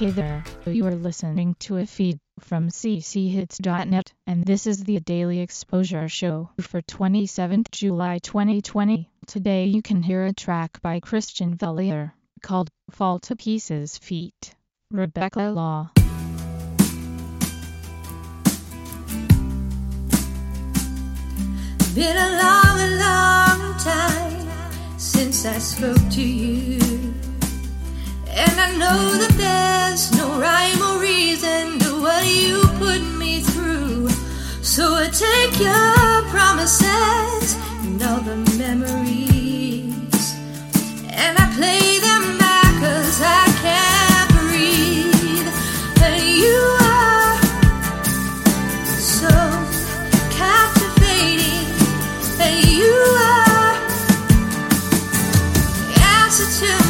Hey there, you are listening to a feed from cchits.net, and this is the Daily Exposure Show for 27th July 2020. Today you can hear a track by Christian Vellier called Fall to Pieces Feet. Rebecca Law. Been a long, long time since I spoke to you. And I know that there's no rhyme or reason to what you put me through. So I take your promises and all the memories, and I play them back 'cause I can't breathe. And you are so captivating, and you are the answer to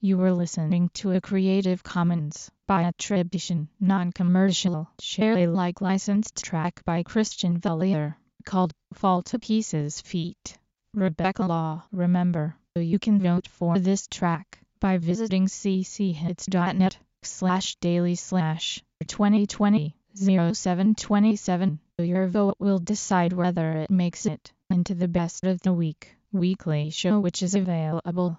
You were listening to a Creative Commons by attribution, non-commercial, share Alike licensed track by Christian Vellier called Fall to Pieces Feet. Rebecca Law. Remember, you can vote for this track by visiting cchits.net slash daily slash 2020 0727. Your vote will decide whether it makes it into the best of the week weekly show which is available